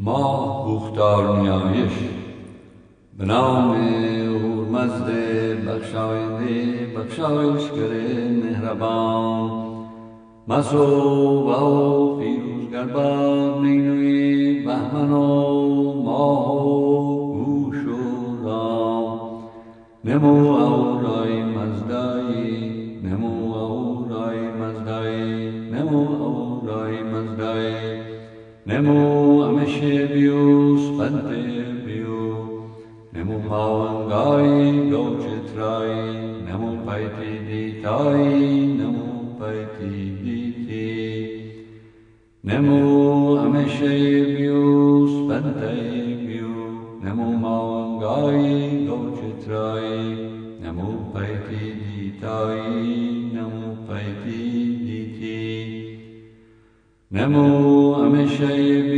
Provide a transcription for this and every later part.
ماه بوختار نیایش به نام هورمزد بخشاینده بخشایشگر مهربان مسو و پیروزگر گربان نینوی بهمن و ماه و گوش و رام نمو او رای مزدایی نمو او رای مزدایی نمو او رای مزدایی نمو Vaishyebhyo Spantebhyo Namo Bhavangai Gaujatrai Namo Paiti Ditai Namo Paiti Diti Namo Ameshebhyo Spantebhyo Namo Bhavangai Gaujatrai Namo Paiti Ditai Namo Paiti Diti Namo Ameshebhyo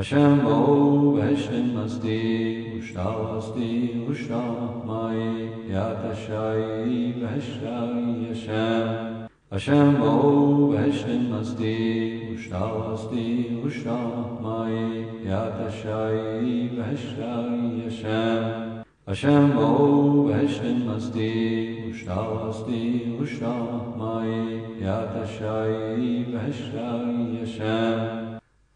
عشم او به عشق مستی هشتا هستی هشتا مایی یا تشایی به عشقایی عشم عشم او به عشق مستی هشتا هستی هشتا مایی یا تشایی به عشقایی عشم عشم او به عشق مستی هشتا هستی هشتا مایی یا تشایی به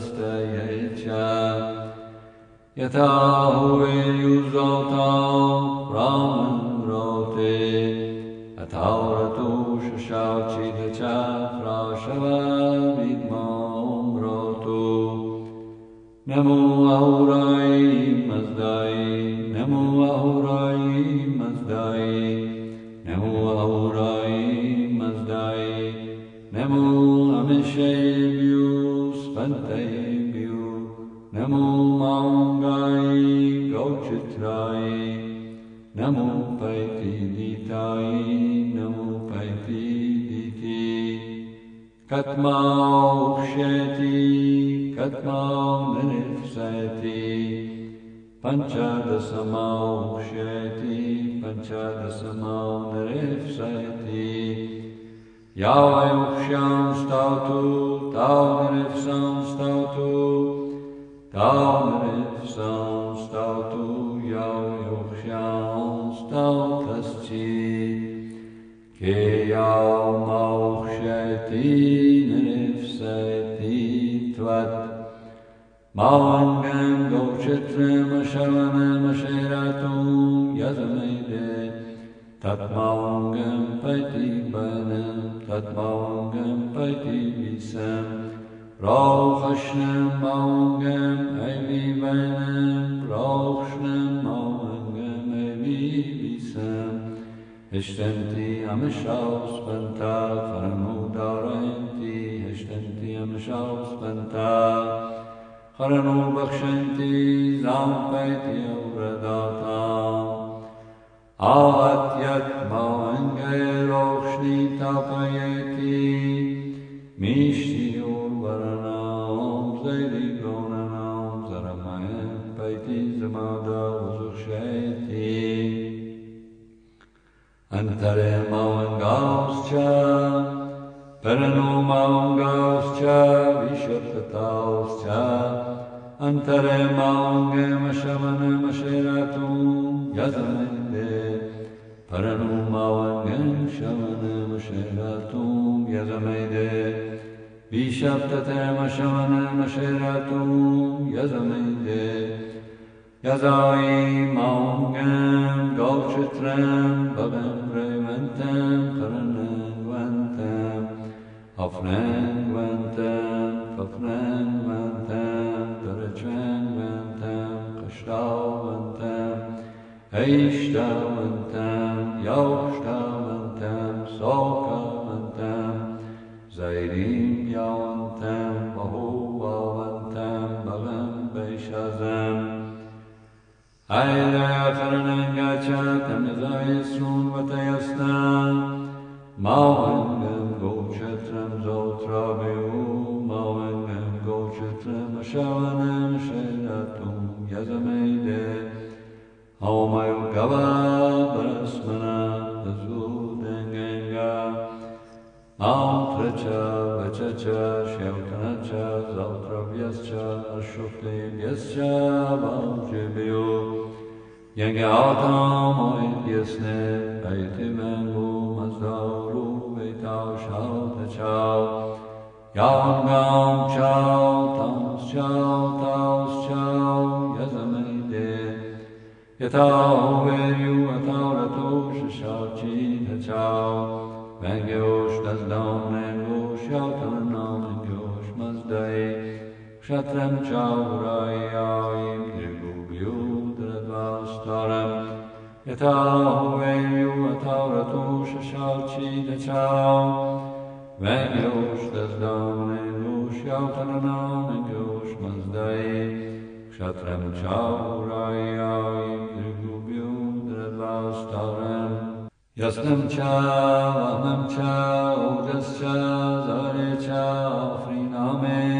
प्रशस्तयै च यथा हुवे युजौता प्रामन्रोते अथावरतो शशाचिद च प्राशवाविद्मां रोतो नमो अहुराय मस्दाय नमो अहुराय मस्दाय नमो अहुराय मस्दाय नमो अमिषेभ्यो स्पन्दयेभ्यो नमो माङ्गाय गौचित्राय नमो पैतिदीताय नमो पैतिदीते कत्माक्षयति कत्मां निरसयति पञ्चदशमां क्षयति पञ्चदशमां निरसयति jau augšām stātu, tavu nerefsām stātu, tavu nerefsām stātu, jau augšām stātasci, ke jau maušēti nerefsēti tvat. Māvangam gaučetrēma šavanēma šērātum jazamēja. ت مانگم پیدی بنم تا مانگم پیدی بیسم را خشنه مانگم ای بی بنم را خشنه مانگم ای بی بیسم هشت همش آوس بنتا خرنوداره هتی هشت هتی همش آوس بنتا خرنودبخشنتی زم پیدی آتیت مانگ روشنی تپیتی میشتی و برنام زیدی گوننام زرمه پیتی زمادا و شیتی انتر مانگاوز چا پرنو مانگاوز چا بیشت تاوز چا انتر مانگ مشمن مشیرتون یزمین پررنم آوانم شانم مشیراتوم یزامیده بیش از تاتم شانم مشیراتوم یزامیده یزایی ماونم گاوچترم بگم اے شادومن تم یاو شادومن تم سوکومن تم زائرین جان بہو اووتن بگم بے شازم اے ما Матра-ча, Вача-ча, Шемкана-ча, Залтравьяс-ча, Ашуфлевьяс-ча, Бамжебио. Янге атам айт ясне, айти мэнгу, Маздавру, Вейтау, Шалта-ча. Янгам чау, тамс-ча, таус-чау, Язамайде. Ятау верю, атау рату, Шишау-чи, Kshatram Chauraya Im Nibhubhyu Dredvastaram Yata Huvenyu Atavra Tusha Shalchi Dachau Venyush Dazdavne Nushyautananam Nyush Mazdai Kshatram Chauraya Im Nibhubhyu Dredvastaram Yastam Cha, Ahnam Cha, Udas Cha, Zare Cha, Afrinamen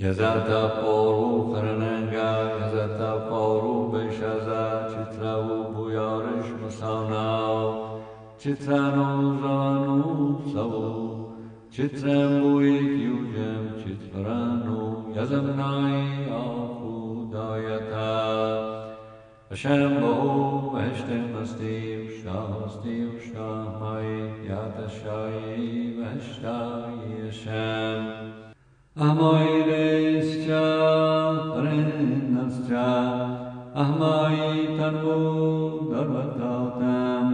یزر تا پارو خرننگه، یزر تا پارو بیش ازه، چطره و بویا رشم سانه چطره نو زونه و صبو، چطره نو یکی و جم، چطره نو یزم نایی، آخ و دایه تا عشم با او عشته مستی شایی و عشته اهمای رسچا ر نسچا اهمای تنبو دروتاوتن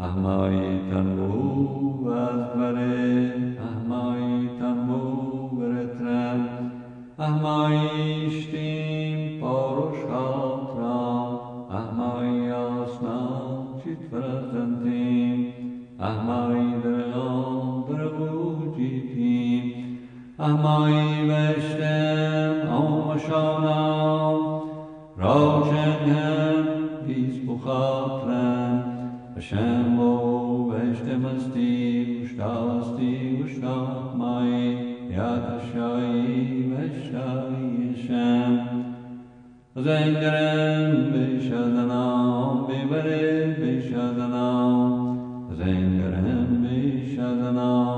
اهمای تنبو بزبر اهمای تنبو برترن اهما همایی وشتم آمشانم هم پیس بخاطرم بشم بو وشتم استی مشتا استی مشتا مایی یاد شایی وشتایی شم زنگرم بیشادنام بیبره بیشادنام زنگرم بیشادنام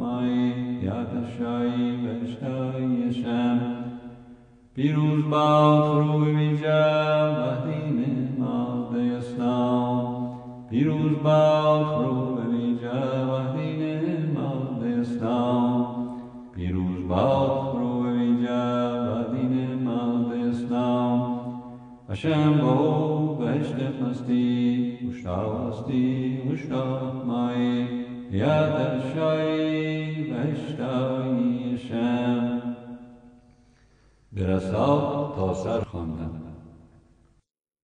مای یادشایی شم پیروز باد روی بیجم و دین ماده اسلام پیروز باد روی بیجم و دین ماده اسلام پیروز باد روی بیجم و دین ماده اسلام اشم بهو بهشت مستی مشتاق هستی مشتاق مایی یادشای شم برسا تا سر خواندم